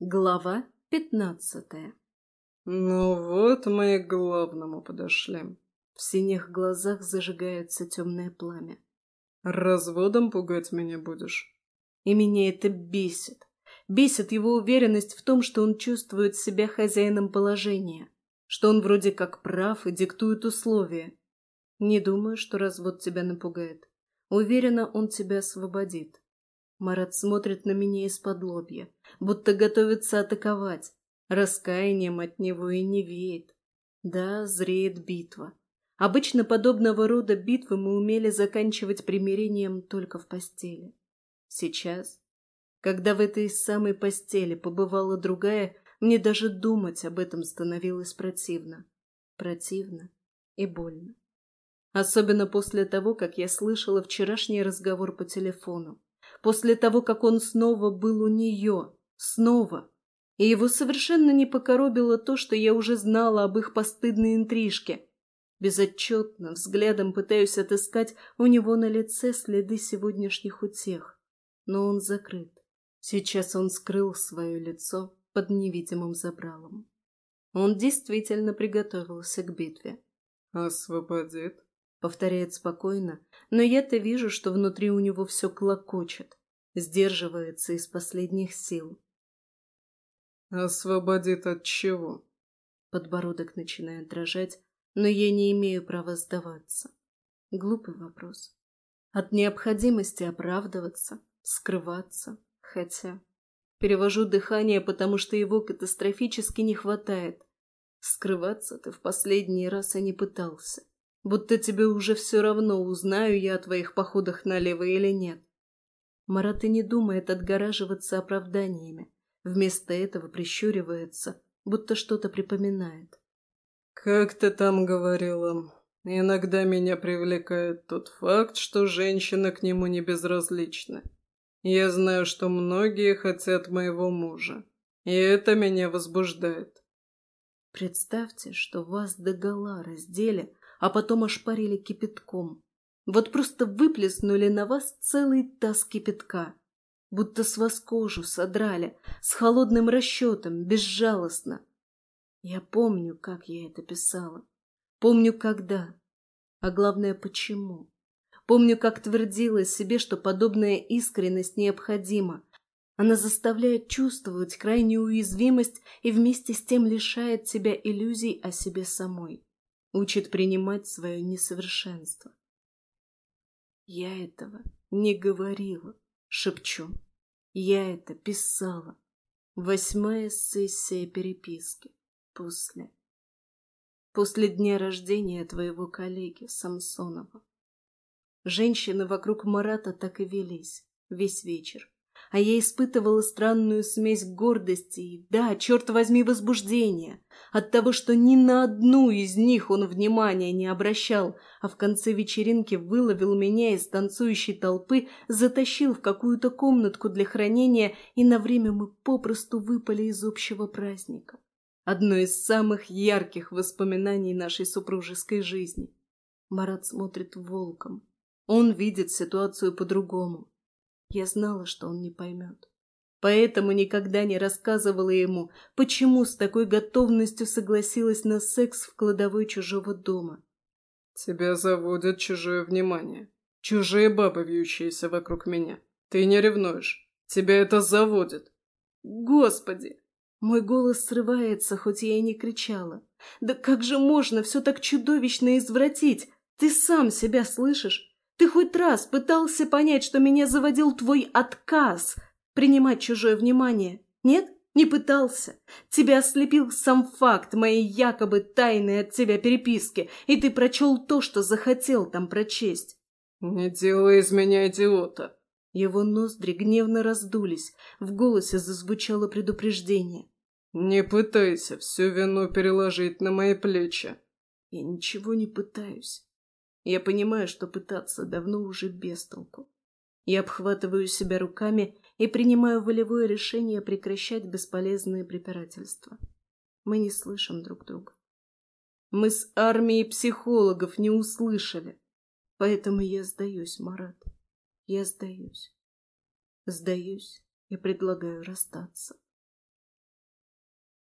Глава пятнадцатая Ну вот мы и к главному подошли. В синих глазах зажигается темное пламя. Разводом пугать меня будешь? И меня это бесит. Бесит его уверенность в том, что он чувствует себя хозяином положения, что он вроде как прав и диктует условия. Не думаю, что развод тебя напугает. Уверена, он тебя освободит. Марат смотрит на меня из-под лобья, будто готовится атаковать. Раскаянием от него и не веет. Да, зреет битва. Обычно подобного рода битвы мы умели заканчивать примирением только в постели. Сейчас, когда в этой самой постели побывала другая, мне даже думать об этом становилось противно. Противно и больно. Особенно после того, как я слышала вчерашний разговор по телефону после того, как он снова был у нее. Снова. И его совершенно не покоробило то, что я уже знала об их постыдной интрижке. Безотчетно, взглядом пытаюсь отыскать у него на лице следы сегодняшних утех. Но он закрыт. Сейчас он скрыл свое лицо под невидимым забралом. Он действительно приготовился к битве. «Освободит?» — повторяет спокойно, но я-то вижу, что внутри у него все клокочет, сдерживается из последних сил. «Освободит от чего?» Подбородок начинает дрожать, но я не имею права сдаваться. Глупый вопрос. От необходимости оправдываться, скрываться, хотя... Перевожу дыхание, потому что его катастрофически не хватает. Скрываться ты в последний раз и не пытался. Будто тебе уже все равно, узнаю я о твоих походах налево или нет. Марат и не думает отгораживаться оправданиями. Вместо этого прищуривается, будто что-то припоминает. «Как ты там говорила? Иногда меня привлекает тот факт, что женщина к нему не безразлична. Я знаю, что многие хотят моего мужа, и это меня возбуждает». Представьте, что вас догола раздели а потом ошпарили кипятком. Вот просто выплеснули на вас целый таз кипятка. Будто с вас кожу содрали, с холодным расчетом, безжалостно. Я помню, как я это писала. Помню, когда. А главное, почему. Помню, как твердила себе, что подобная искренность необходима. Она заставляет чувствовать крайнюю уязвимость и вместе с тем лишает себя иллюзий о себе самой учит принимать свое несовершенство. Я этого не говорила, шепчу. Я это писала. Восьмая сессия переписки. После. После дня рождения твоего коллеги Самсонова. Женщины вокруг Марата так и велись весь вечер а я испытывала странную смесь гордости и, да, черт возьми, возбуждения от того, что ни на одну из них он внимания не обращал, а в конце вечеринки выловил меня из танцующей толпы, затащил в какую-то комнатку для хранения, и на время мы попросту выпали из общего праздника. Одно из самых ярких воспоминаний нашей супружеской жизни. Марат смотрит волком. Он видит ситуацию по-другому. Я знала, что он не поймет. Поэтому никогда не рассказывала ему, почему с такой готовностью согласилась на секс в кладовой чужого дома. «Тебя заводят чужое внимание. Чужие бабы, вьющиеся вокруг меня. Ты не ревнуешь. Тебя это заводит». «Господи!» Мой голос срывается, хоть я и не кричала. «Да как же можно все так чудовищно извратить? Ты сам себя слышишь? Ты хоть раз пытался понять, что меня заводил твой отказ принимать чужое внимание? Нет? Не пытался. Тебя ослепил сам факт моей якобы тайной от тебя переписки, и ты прочел то, что захотел там прочесть. Не делай из меня идиота. Его ноздри гневно раздулись, в голосе зазвучало предупреждение. «Не пытайся всю вину переложить на мои плечи». «Я ничего не пытаюсь. Я понимаю, что пытаться давно уже без толку. Я обхватываю себя руками и принимаю волевое решение прекращать бесполезные препирательства. Мы не слышим друг друга. Мы с армией психологов не услышали. Поэтому я сдаюсь, Марат. Я сдаюсь. Сдаюсь и предлагаю расстаться.